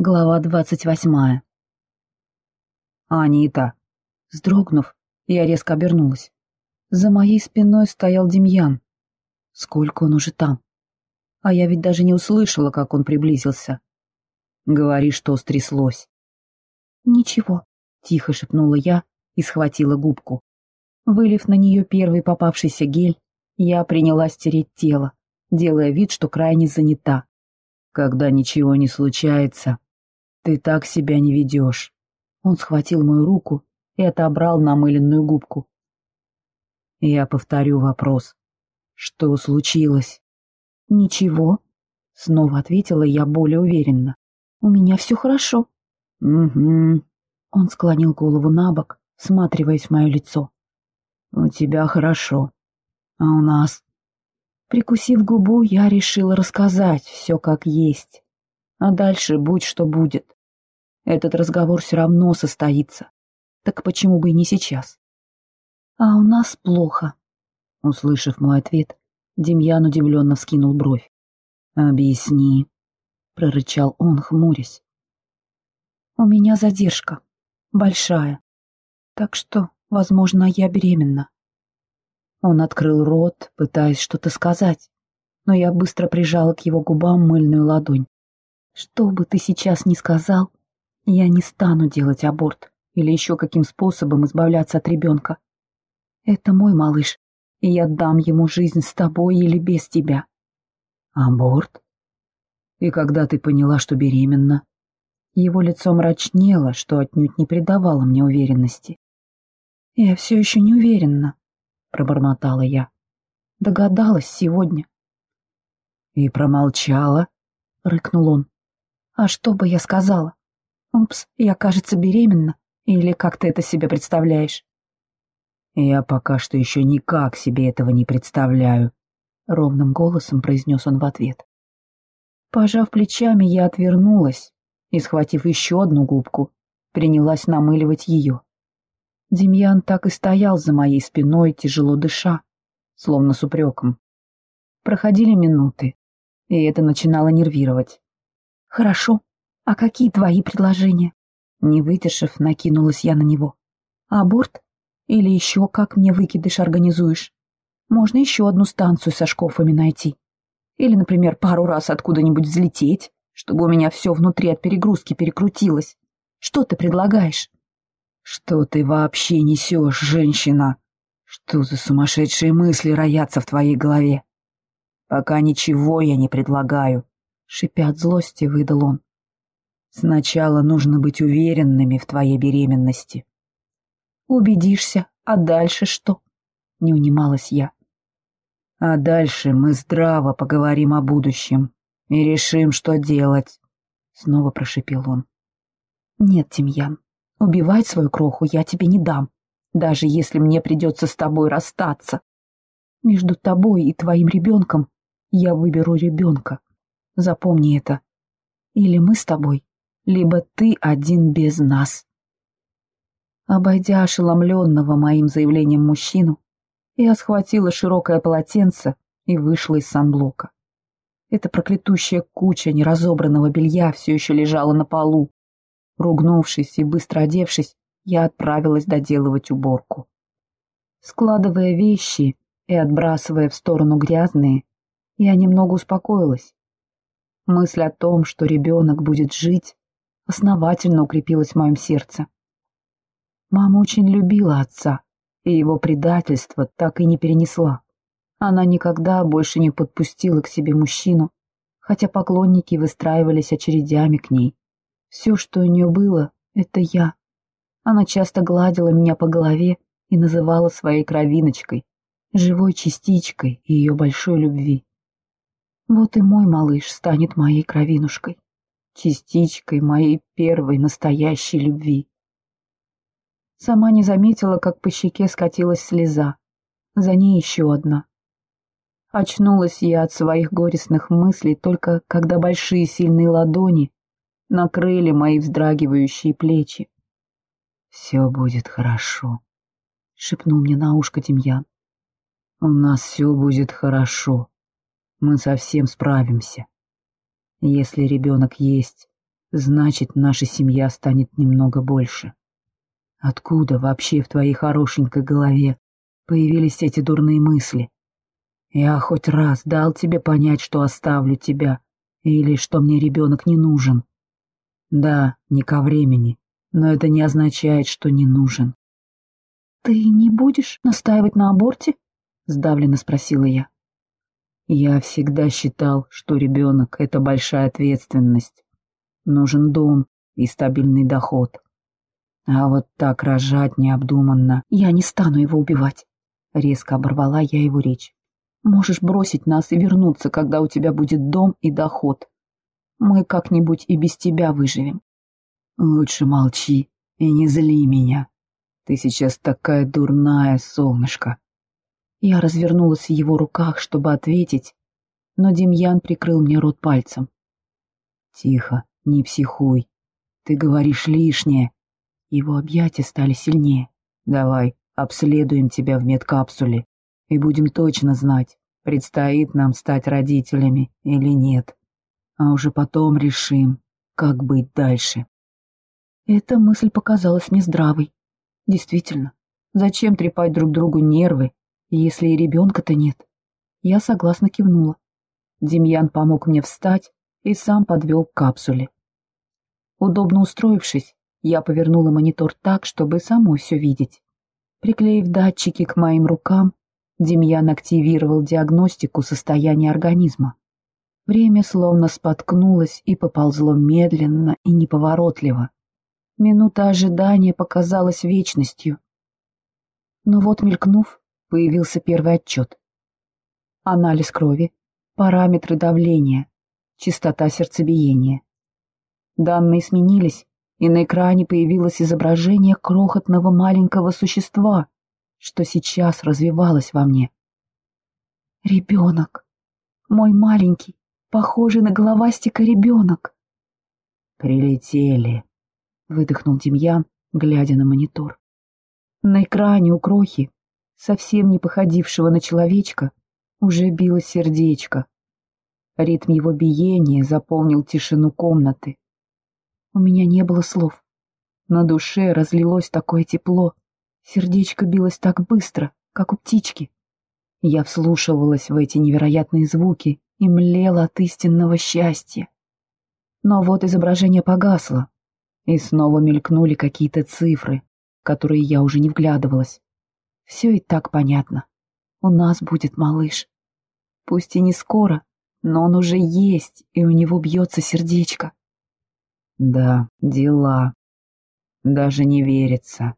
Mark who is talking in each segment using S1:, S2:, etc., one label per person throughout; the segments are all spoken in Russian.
S1: Глава двадцать восьмая. «Анита!» Сдрогнув, я резко обернулась. За моей спиной стоял Демьян. Сколько он уже там? А я ведь даже не услышала, как он приблизился. Говори, что стряслось. «Ничего», — тихо шепнула я и схватила губку. Вылив на нее первый попавшийся гель, я принялась тереть тело, делая вид, что крайне занята. Когда ничего не случается, «Ты так себя не ведешь». Он схватил мою руку и отобрал намыленную губку. Я повторю вопрос. Что случилось? Ничего. Снова ответила я более уверенно. У меня все хорошо. Угу. Он склонил голову на бок, всматриваясь в мое лицо. У тебя хорошо. А у нас? Прикусив губу, я решила рассказать все как есть. А дальше будь что будет. Этот разговор все равно состоится. Так почему бы и не сейчас? А у нас плохо. Услышав мой ответ, Демьян удивленно вскинул бровь. «Объясни», — прорычал он, хмурясь. «У меня задержка. Большая. Так что, возможно, я беременна». Он открыл рот, пытаясь что-то сказать, но я быстро прижала к его губам мыльную ладонь. «Что бы ты сейчас ни сказал, я не стану делать аборт или еще каким способом избавляться от ребенка. Это мой малыш, и я дам ему жизнь с тобой или без тебя. Аборт? И когда ты поняла, что беременна? Его лицо мрачнело, что отнюдь не придавало мне уверенности. Я все еще не уверена, пробормотала я. Догадалась сегодня. И промолчала, рыкнул он. А что бы я сказала? «Упс, я, кажется, беременна. Или как ты это себе представляешь?» «Я пока что еще никак себе этого не представляю», — ровным голосом произнес он в ответ. Пожав плечами, я отвернулась и, схватив еще одну губку, принялась намыливать ее. Демьян так и стоял за моей спиной, тяжело дыша, словно с упреком. Проходили минуты, и это начинало нервировать. «Хорошо, «А какие твои предложения?» Не выдержав, накинулась я на него. «Аборт? Или еще как мне выкидыш организуешь? Можно еще одну станцию со шкофами найти. Или, например, пару раз откуда-нибудь взлететь, чтобы у меня все внутри от перегрузки перекрутилось. Что ты предлагаешь?» «Что ты вообще несешь, женщина? Что за сумасшедшие мысли роятся в твоей голове?» «Пока ничего я не предлагаю», — шипя от злости, выдал он. Сначала нужно быть уверенными в твоей беременности. Убедишься, а дальше что? Не унималась я. А дальше мы здраво поговорим о будущем и решим, что делать. Снова прошипел он. Нет, Тимьян, убивать свою кроху я тебе не дам, даже если мне придется с тобой расстаться. Между тобой и твоим ребенком я выберу ребенка. Запомни это. Или мы с тобой, либо ты один без нас. Обойдя ошеломленного моим заявлением мужчину, я схватила широкое полотенце и вышла из санблока. Эта проклятущая куча неразобранного белья все еще лежала на полу. Ругнувшись и быстро одевшись, я отправилась доделывать уборку. Складывая вещи и отбрасывая в сторону грязные, я немного успокоилась. Мысль о том, что ребенок будет жить, основательно укрепилась в моем сердце. Мама очень любила отца, и его предательство так и не перенесла. Она никогда больше не подпустила к себе мужчину, хотя поклонники выстраивались очередями к ней. Все, что у нее было, — это я. Она часто гладила меня по голове и называла своей кровиночкой, живой частичкой ее большой любви. Вот и мой малыш станет моей кровинушкой частичкой моей первой настоящей любви. Сама не заметила, как по щеке скатилась слеза. За ней еще одна. Очнулась я от своих горестных мыслей только когда большие сильные ладони накрыли мои вздрагивающие плечи. «Все будет хорошо», — шепнул мне на ушко Демьян. «У нас все будет хорошо. Мы совсем справимся». Если ребенок есть, значит, наша семья станет немного больше. Откуда вообще в твоей хорошенькой голове появились эти дурные мысли? Я хоть раз дал тебе понять, что оставлю тебя, или что мне ребенок не нужен. Да, не ко времени, но это не означает, что не нужен.
S2: «Ты не будешь настаивать на аборте?» — сдавленно спросила я.
S1: Я всегда считал, что ребенок — это большая ответственность. Нужен дом и стабильный доход. А вот так рожать необдуманно...
S2: Я не стану его убивать. Резко оборвала я его речь. Можешь бросить нас и вернуться, когда у тебя будет дом и доход. Мы как-нибудь и без тебя выживем.
S1: Лучше молчи и не зли меня. Ты сейчас такая дурная, солнышко.
S2: Я развернулась в его руках, чтобы ответить, но Демьян прикрыл мне рот пальцем.
S1: «Тихо, не психуй. Ты говоришь лишнее». Его объятия стали сильнее. «Давай, обследуем тебя в медкапсуле и будем точно знать, предстоит нам стать родителями или нет. А уже потом решим, как быть дальше».
S2: Эта мысль показалась мне здравой. Действительно, зачем трепать друг другу нервы, если и ребенка-то нет. Я согласно кивнула. Демьян помог мне встать и сам подвел к капсуле. Удобно устроившись, я повернула монитор так, чтобы самой все видеть. Приклеив датчики к моим рукам, Демьян активировал диагностику состояния организма. Время словно споткнулось и поползло медленно и неповоротливо. Минута ожидания показалась вечностью. Но вот мелькнув, появился первый отчет. Анализ крови, параметры давления, частота сердцебиения. Данные сменились, и на экране появилось изображение крохотного маленького существа, что сейчас развивалось во мне. Ребенок. Мой маленький, похожий на головастика ребенок.
S1: «Прилетели», — выдохнул Демьян, глядя на монитор.
S2: На экране у крохи совсем не походившего на человечка, уже билось сердечко. Ритм его биения заполнил тишину комнаты. У меня не было слов. На душе разлилось такое тепло. Сердечко билось так быстро, как у птички. Я вслушивалась в эти невероятные звуки и млела от истинного счастья. Но вот изображение погасло, и снова мелькнули какие-то цифры, в которые я уже не вглядывалась. Все и так понятно. У нас будет малыш. Пусть и не скоро, но он уже есть, и у него бьется сердечко.
S1: Да, дела. Даже не верится.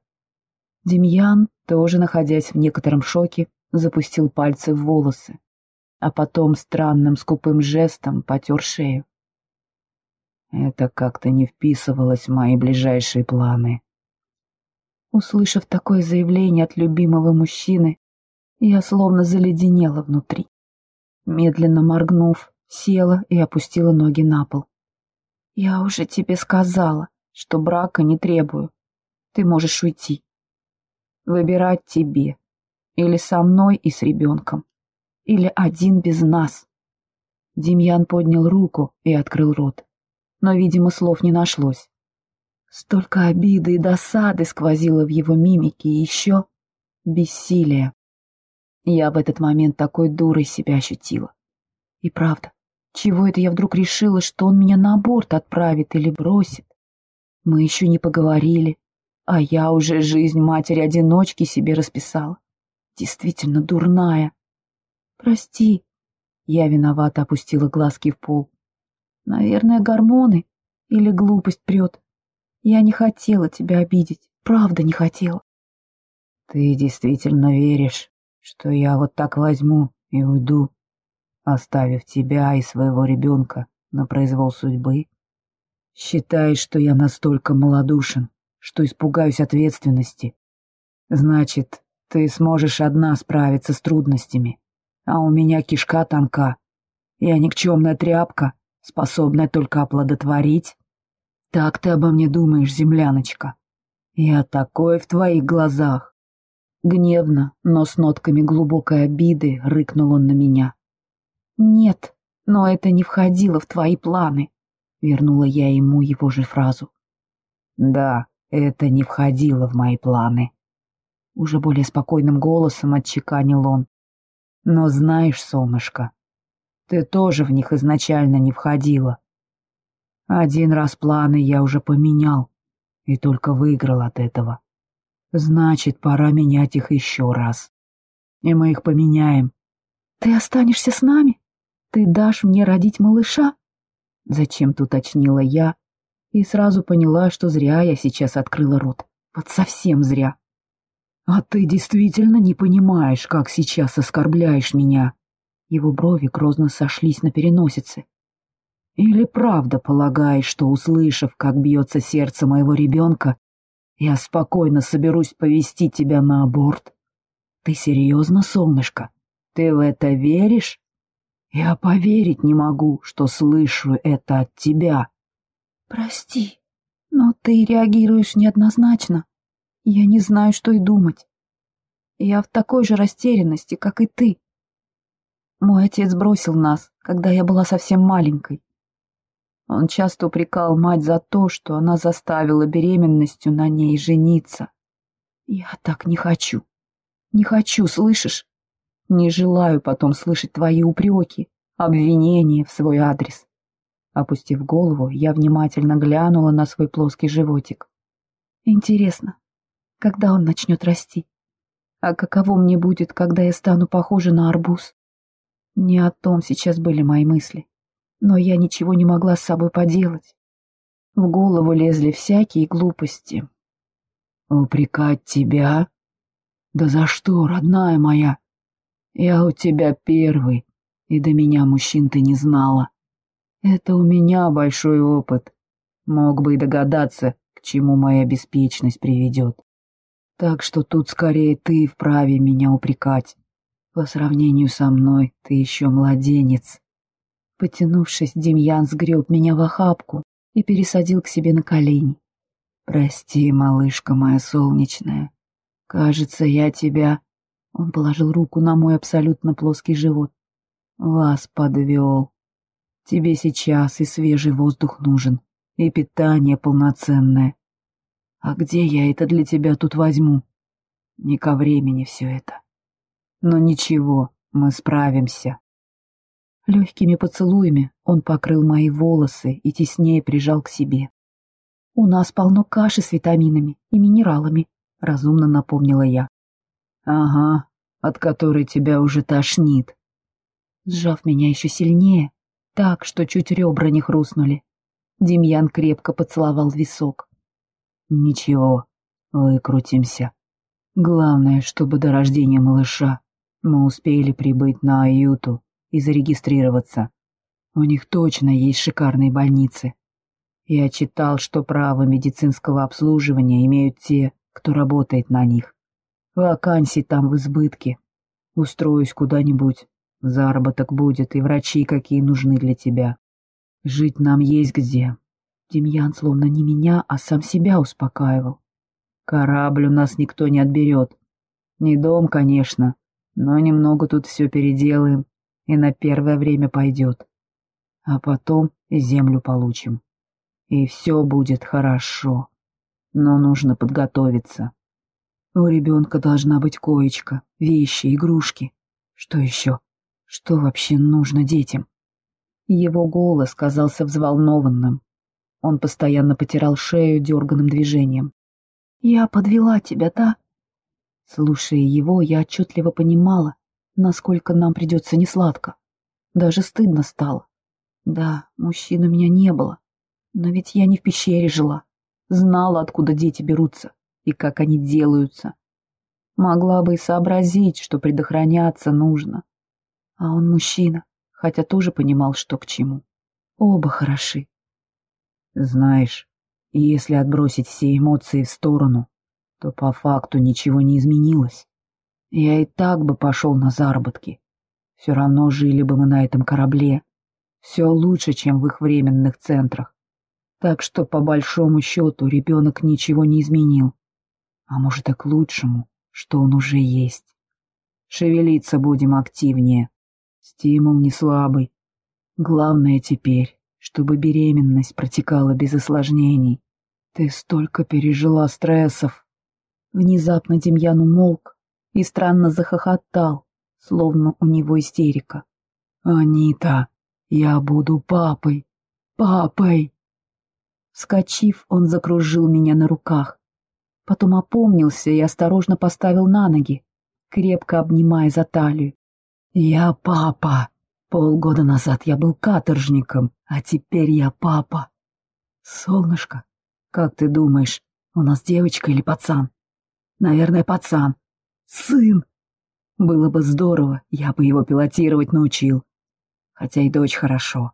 S2: Демьян, тоже находясь в некотором шоке, запустил пальцы в волосы, а потом странным скупым жестом потер шею.
S1: Это как-то не вписывалось в мои ближайшие планы.
S2: Услышав такое заявление от любимого мужчины, я словно заледенела внутри. Медленно моргнув, села и опустила ноги на пол. «Я уже тебе сказала, что брака не требую. Ты можешь уйти. Выбирать тебе. Или со мной и с ребенком. Или один без нас». Демьян поднял руку и открыл рот. Но, видимо, слов не нашлось. Столько обиды и досады сквозило в его мимике, и еще бессилие. Я в этот момент такой дурой себя ощутила. И правда, чего это я вдруг решила, что он меня на аборт отправит или бросит? Мы еще не поговорили, а я уже жизнь матери-одиночки себе расписала. Действительно дурная. Прости. Я виновато опустила глазки в пол. Наверное, гормоны или глупость прет. Я не хотела тебя обидеть, правда не хотела.
S1: Ты действительно веришь, что я вот так возьму и уйду, оставив тебя и своего ребенка на произвол судьбы? Считаешь, что я настолько малодушен, что испугаюсь ответственности? Значит, ты сможешь одна справиться с трудностями, а у меня кишка тонка. Я никчемная тряпка, способная только оплодотворить так ты обо мне думаешь, земляночка? Я такой в твоих глазах. Гневно, но с нотками глубокой обиды рыкнул он на меня.
S2: Нет, но это не входило в твои планы. Вернула я ему его же фразу.
S1: Да, это не входило в мои планы.
S2: Уже более спокойным голосом отчеканил он.
S1: Но знаешь, солнышко, ты тоже в них изначально не входила. Один раз планы я уже поменял и только выиграл от этого. Значит, пора менять их еще раз. И мы их поменяем.
S2: Ты останешься с нами? Ты дашь мне родить малыша? Зачем-то уточнила я и сразу поняла, что зря я сейчас открыла рот. Вот совсем зря.
S1: А ты действительно не понимаешь, как сейчас оскорбляешь меня.
S2: Его брови грозно сошлись на переносице.
S1: Или правда полагаешь, что, услышав, как бьется сердце моего ребенка, я спокойно соберусь повести тебя на аборт? Ты серьезно, солнышко? Ты в это веришь? Я поверить не могу, что слышу это от тебя.
S2: Прости, но ты реагируешь неоднозначно. Я не знаю, что и думать. Я в такой же растерянности, как и ты. Мой отец бросил нас, когда я была совсем маленькой. Он часто упрекал мать за то, что она заставила беременностью на ней жениться. Я так не хочу. Не хочу, слышишь? Не желаю потом слышать твои упреки, обвинения в свой адрес. Опустив голову, я внимательно глянула на свой плоский животик. Интересно, когда он начнет расти? А каково мне будет, когда я стану похожа на арбуз? Не о том сейчас были мои мысли, но я ничего не могла с собой поделать. В голову лезли всякие глупости.
S1: «Упрекать тебя? Да за что, родная моя? Я у тебя первый, и до меня мужчин ты не знала. Это у меня большой опыт. Мог бы и догадаться, к чему моя беспечность приведет. Так что тут скорее ты вправе меня упрекать. По сравнению со мной ты еще младенец.
S2: Потянувшись, Демьян сгреб меня в охапку и пересадил к себе на колени.
S1: «Прости, малышка моя солнечная. Кажется, я тебя...» Он положил руку на мой абсолютно плоский живот. «Вас подвел. Тебе сейчас и свежий воздух нужен, и питание полноценное. А где я это для тебя тут возьму? Не ко времени все это. Но ничего, мы справимся.
S2: Легкими поцелуями он покрыл мои волосы и теснее прижал к себе. «У нас полно каши с витаминами и минералами», — разумно напомнила я.
S1: «Ага, от которой тебя уже тошнит».
S2: Сжав меня еще сильнее, так, что чуть ребра не хрустнули, Демьян крепко поцеловал висок.
S1: Ничего, выкрутимся. Главное, чтобы до рождения малыша мы успели прибыть на Аюту и зарегистрироваться. У них точно есть шикарные больницы. Я читал, что право медицинского обслуживания имеют те, кто работает на них. Вакансий там в избытке. Устроюсь куда-нибудь. Заработок будет, и врачи какие нужны для тебя. Жить нам есть где,
S2: Демьян словно не меня, а сам себя успокаивал.
S1: «Корабль у нас никто не отберет. Не дом, конечно, но немного тут все переделаем, и на первое время пойдет. А потом землю получим. И все будет хорошо. Но нужно подготовиться. У ребенка должна быть коечка, вещи, игрушки. Что еще? Что вообще нужно детям?»
S2: Его голос казался взволнованным, он постоянно потирал шею дерганным движением. «Я подвела тебя, да?» Слушая его, я отчетливо понимала, насколько нам придется несладко. Даже стыдно стало. Да, мужчин у меня не было, но ведь я не в пещере жила. Знала, откуда дети берутся и как они делаются. Могла бы и сообразить, что предохраняться нужно. А он мужчина, хотя тоже понимал, что к чему. Оба хороши,
S1: знаешь, если отбросить все эмоции в сторону, то по факту ничего не изменилось. Я и так бы пошел на заработки. Все равно жили бы мы на этом корабле. Все лучше, чем в их временных центрах. Так что, по большому счету, ребенок ничего не изменил. А может, и к лучшему, что он уже есть. Шевелиться будем активнее. Стимул не слабый. Главное теперь
S2: чтобы беременность протекала без осложнений. Ты столько пережила стрессов. Внезапно Демьян умолк и странно захохотал, словно у него истерика. «Анита, я буду папой, папой!» Вскочив, он закружил меня на руках. Потом опомнился и осторожно поставил на ноги, крепко обнимая за талию. «Я папа! Полгода назад я был каторжником, а теперь я папа!» «Солнышко, как ты думаешь, у нас девочка или пацан?» «Наверное, пацан. Сын!» Было бы здорово, я бы его пилотировать научил. Хотя и дочь хорошо.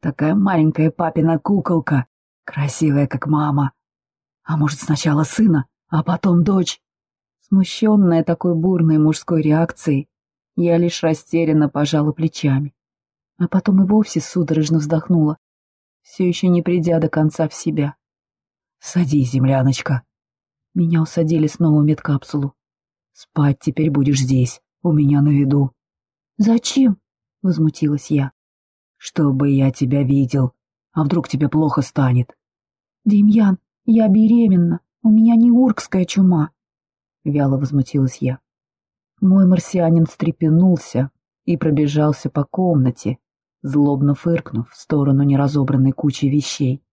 S2: Такая маленькая папина куколка, красивая, как мама. А может, сначала сына, а потом дочь? Смущенная такой бурной мужской реакцией, я лишь растерянно пожала плечами. А потом и вовсе судорожно вздохнула, все еще не придя до конца в себя. «Садись, земляночка». Меня усадили снова в медкапсулу. «Спать теперь будешь здесь, у меня на виду». «Зачем?» — возмутилась я. «Чтобы я тебя видел. А вдруг тебе плохо станет?» «Демьян, я беременна. У меня не уркская чума». Вяло возмутилась я. Мой марсианин встрепенулся и пробежался по комнате, злобно фыркнув в сторону неразобранной кучи вещей.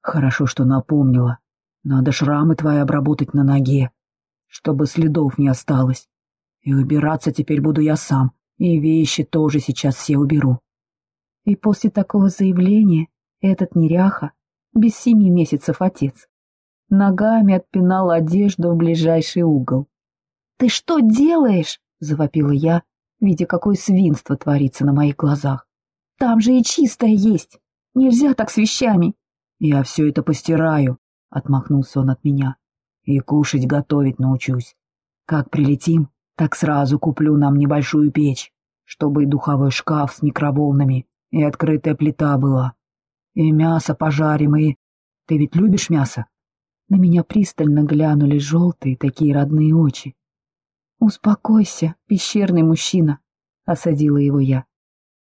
S2: «Хорошо, что напомнила. Надо шрамы твои обработать на ноге, чтобы следов не осталось. И убираться теперь буду я сам, и вещи тоже сейчас все уберу. И после такого заявления этот неряха, без семи месяцев отец, ногами отпинал одежду в ближайший угол. «Ты что делаешь?» — завопила я, видя, какое свинство творится на моих глазах. «Там же и чистое есть! Нельзя так с вещами!» «Я все это постираю», — отмахнулся он от меня. «И кушать готовить научусь. Как прилетим, так сразу куплю нам небольшую печь, чтобы и духовой шкаф с микроволнами, и открытая плита была. И мясо пожарим, и... Ты ведь любишь мясо?» На меня пристально глянули желтые такие родные очи. «Успокойся, пещерный мужчина», — осадила его я.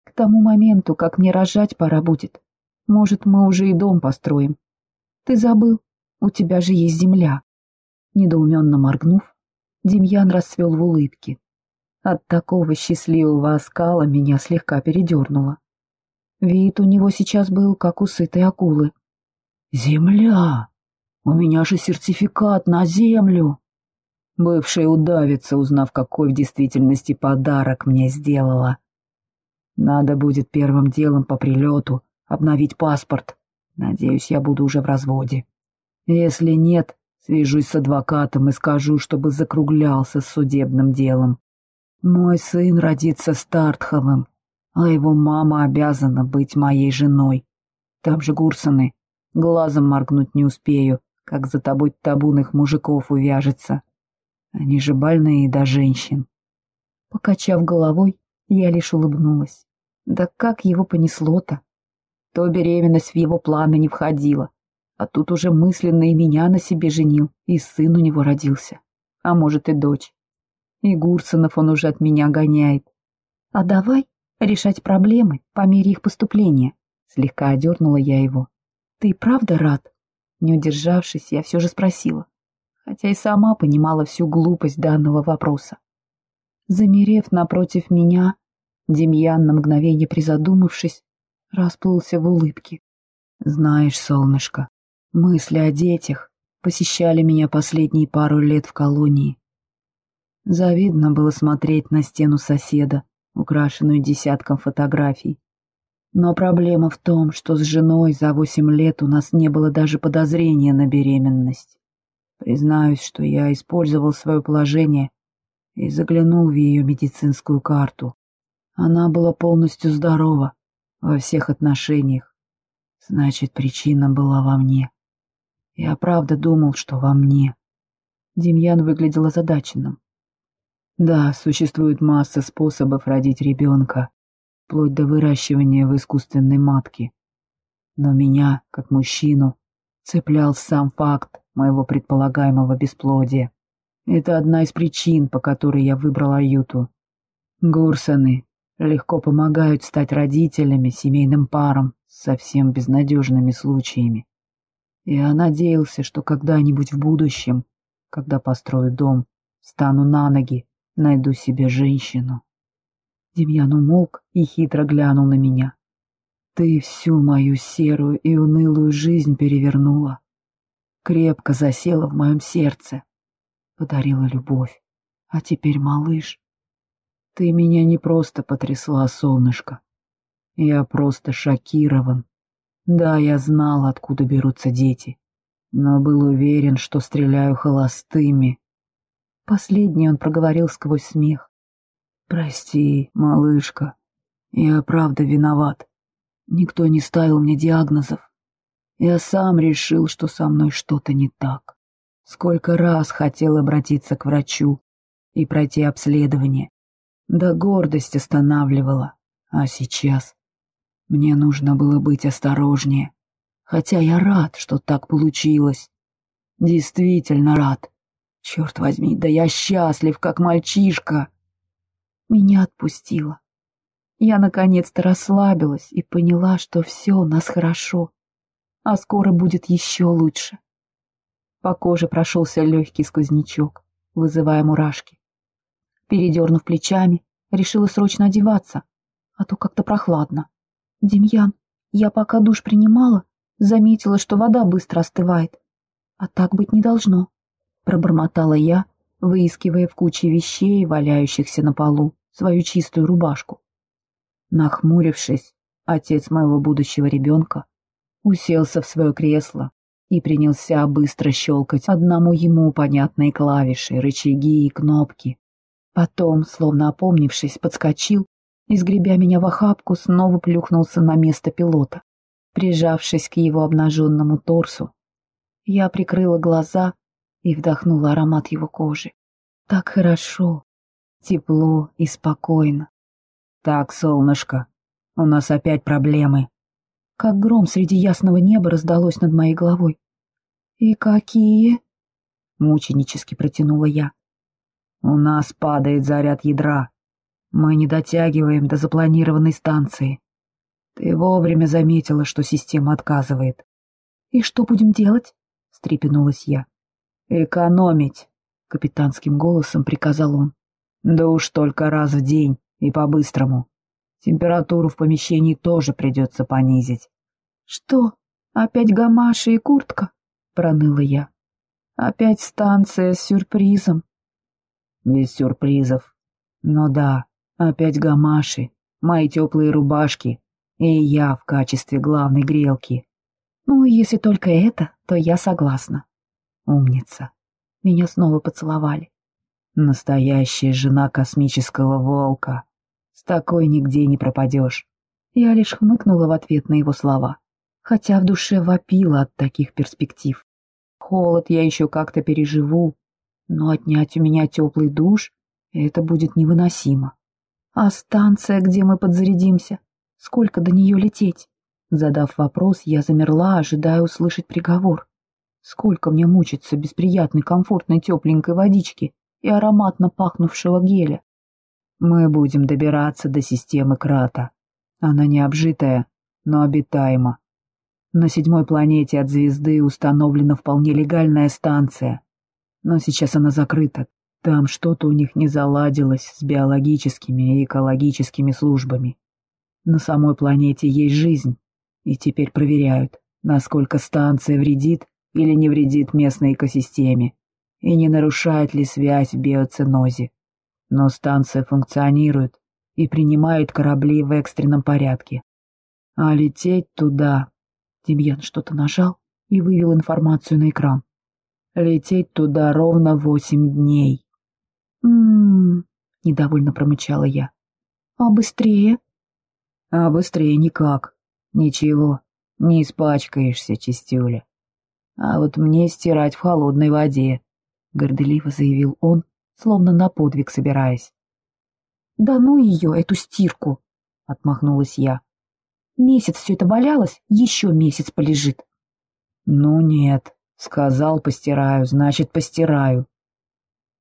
S2: «К тому моменту, как мне рожать пора будет, может, мы уже и дом построим. Ты забыл, у тебя же есть земля». Недоуменно моргнув, Демьян расцвел в улыбке. От такого счастливого оскала меня слегка передернуло. Вид у него сейчас был, как у сытой акулы. «Земля! У меня же сертификат на землю!» Бывшая удавится, узнав, какой в действительности подарок мне сделала. Надо будет первым делом по прилету обновить паспорт. Надеюсь, я буду уже в разводе. Если нет, Свяжусь с адвокатом и скажу, чтобы закруглялся с судебным делом. Мой сын родится Стартховым, а его мама обязана быть моей женой. Там же Гурсоны. Глазом моргнуть не успею, как за тобой табун их мужиков увяжется. Они же больные до женщин. Покачав головой, я лишь улыбнулась. Да как его понесло-то? То беременность в его планы не входила, а тут уже мысленно и меня на себе женил, и сын у него родился. А может и дочь. И Гурсонов он уже от меня гоняет. А давай решать проблемы по мере их поступления. Слегка одернула я его. Ты правда рад? Не удержавшись, я все же спросила. Хотя и сама понимала всю глупость данного вопроса. Замерев напротив меня, Демьян, на мгновение призадумавшись, расплылся в улыбке. «Знаешь, солнышко, Мысли о детях посещали меня последние пару лет в колонии. Завидно было смотреть на стену соседа, украшенную десятком фотографий. Но проблема в том, что с женой за восемь лет у нас не было даже подозрения на беременность. Признаюсь, что я использовал свое положение и заглянул в ее медицинскую карту. Она была полностью здорова во всех отношениях. Значит, причина была во мне. Я правда думал, что во мне. Демьян выглядел озадаченным. Да, существует масса способов родить ребенка, вплоть до выращивания в искусственной матке. Но меня, как мужчину, цеплял сам факт моего предполагаемого бесплодия. Это одна из причин, по которой я выбрал Аюту. Гурсаны легко помогают стать родителями семейным парам
S1: совсем безнадежными случаями. Я надеялся, что когда-нибудь в будущем, когда построю дом, стану на ноги, найду себе женщину. Демьян умолк и хитро глянул на меня. Ты всю мою серую и унылую жизнь перевернула. Крепко засела в моем сердце. Подарила любовь. А теперь, малыш, ты меня не просто потрясла, солнышко. Я просто шокирован. Да, я знал, откуда берутся дети, но был уверен, что стреляю холостыми. Последний он проговорил сквозь смех. «Прости, малышка, я правда виноват. Никто не ставил мне диагнозов. Я сам решил, что со мной что-то не так. Сколько раз хотел обратиться к врачу и пройти обследование. Да гордость останавливала. А сейчас мне нужно было быть осторожнее. Хотя я рад, что так получилось. Действительно рад. Черт возьми, да я счастлив, как мальчишка. Меня отпустило. Я наконец-то расслабилась и поняла, что все у нас хорошо, а скоро будет еще лучше. По коже прошелся легкий сквознячок, вызывая мурашки. Передернув плечами, решила срочно одеваться, а то как-то прохладно. «Демьян, я пока душ принимала, заметила, что вода быстро остывает. А так быть не должно», — пробормотала я, выискивая в куче вещей, валяющихся на полу, свою чистую рубашку. Нахмурившись, отец моего будущего ребенка уселся в свое кресло и принялся быстро щелкать одному ему понятные клавиши, рычаги и кнопки. Потом, словно опомнившись, подскочил и, сгребя меня в охапку, снова плюхнулся на место пилота. Прижавшись к его обнаженному торсу, я прикрыла глаза и вдохнула аромат его кожи. Так хорошо, тепло и спокойно. «Так, солнышко, у нас опять проблемы». Как гром среди ясного неба раздалось над моей головой. «И какие?» — мученически протянула я. «У нас падает заряд ядра. Мы не дотягиваем до запланированной станции. Ты вовремя заметила, что система отказывает». «И что будем делать?» — встрепенулась я. «Экономить», — капитанским голосом приказал он. «Да уж только раз в день». И по-быстрому. Температуру в помещении тоже придется понизить. — Что, опять гамаши и куртка? — проныла я. — Опять станция с сюрпризом. — Без сюрпризов. Но да, опять гамаши, мои теплые рубашки и я в качестве главной грелки. Ну, если только это, то я согласна. Умница. Меня снова поцеловали. Настоящая жена космического волка. С такой нигде не пропадешь. Я лишь хмыкнула в ответ на его слова, хотя в душе вопила от таких перспектив. Холод я еще как-то переживу, но отнять у меня теплый душ — это будет невыносимо. А станция, где мы подзарядимся? Сколько до нее лететь? Задав вопрос, я замерла, ожидая услышать приговор. Сколько мне мучиться без приятной, комфортной, тепленькой водички и ароматно пахнувшего геля? Мы будем добираться до системы Крата. Она не обжитая, но обитаема. На седьмой планете от звезды установлена вполне легальная станция. Но сейчас она закрыта. Там что-то у них не заладилось с биологическими и экологическими службами. На самой планете есть жизнь, и теперь проверяют, насколько станция вредит или не вредит местной экосистеме, и не нарушает ли связь в биоценозе но станция функционирует и принимает корабли в экстренном порядке. А лететь туда... Демьян что-то нажал и вывел информацию на экран. Лететь туда ровно восемь дней. «М-м-м», недовольно промычала я. «А быстрее?» «А быстрее никак. Ничего, не испачкаешься, чистюля. А вот мне стирать в холодной воде», — горделиво заявил он, словно на подвиг собираясь. «Да ну ее, эту стирку!» — отмахнулась я. «Месяц все это валялось, еще месяц полежит». «Ну нет, сказал постираю, значит постираю».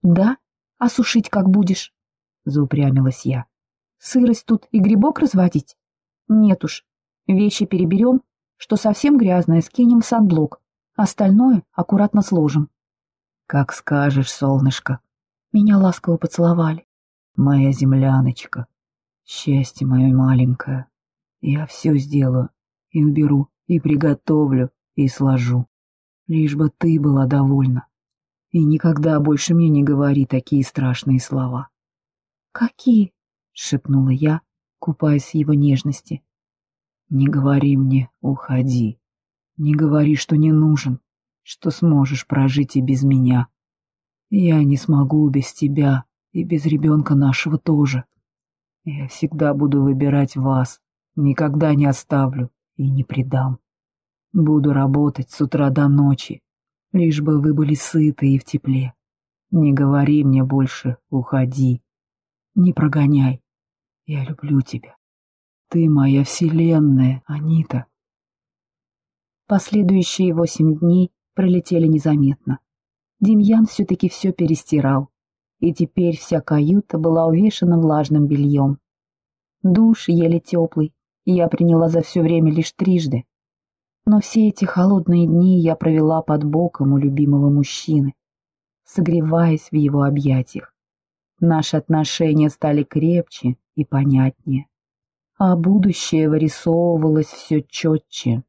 S1: «Да? А сушить как будешь?» — заупрямилась я. «Сырость тут и грибок разводить? Нет уж,
S2: Вещи переберем, что совсем грязное скинем в санблок, остальное аккуратно сложим.
S1: Как скажешь, солнышко.
S2: Меня ласково поцеловали.
S1: Моя земляночка, счастье мое маленькое. Я все сделаю, и уберу, и приготовлю, и сложу. Лишь бы ты была довольна. И никогда больше мне не говори такие страшные слова.
S2: «Какие?»
S1: — шепнула я, купаясь в его нежности. «Не говори мне, уходи. Не говори, что не нужен, что сможешь прожить и без меня. Я не смогу без тебя и без ребенка нашего тоже. Я всегда буду выбирать вас, никогда не оставлю и не предам. Буду работать с утра до ночи, лишь бы вы были сыты и в тепле. Не говори мне больше «уходи». Не прогоняй. Я люблю тебя. Ты моя вселенная, Анита.
S2: Последующие восемь дней пролетели незаметно. Демьян все-таки все перестирал, и теперь вся каюта была увешана влажным бельем. Душ еле теплый, и я приняла за все время лишь трижды. Но все эти холодные дни я провела под боком у любимого мужчины, согреваясь в его объятиях. Наши отношения стали крепче и понятнее, а будущее вырисовывалось все четче.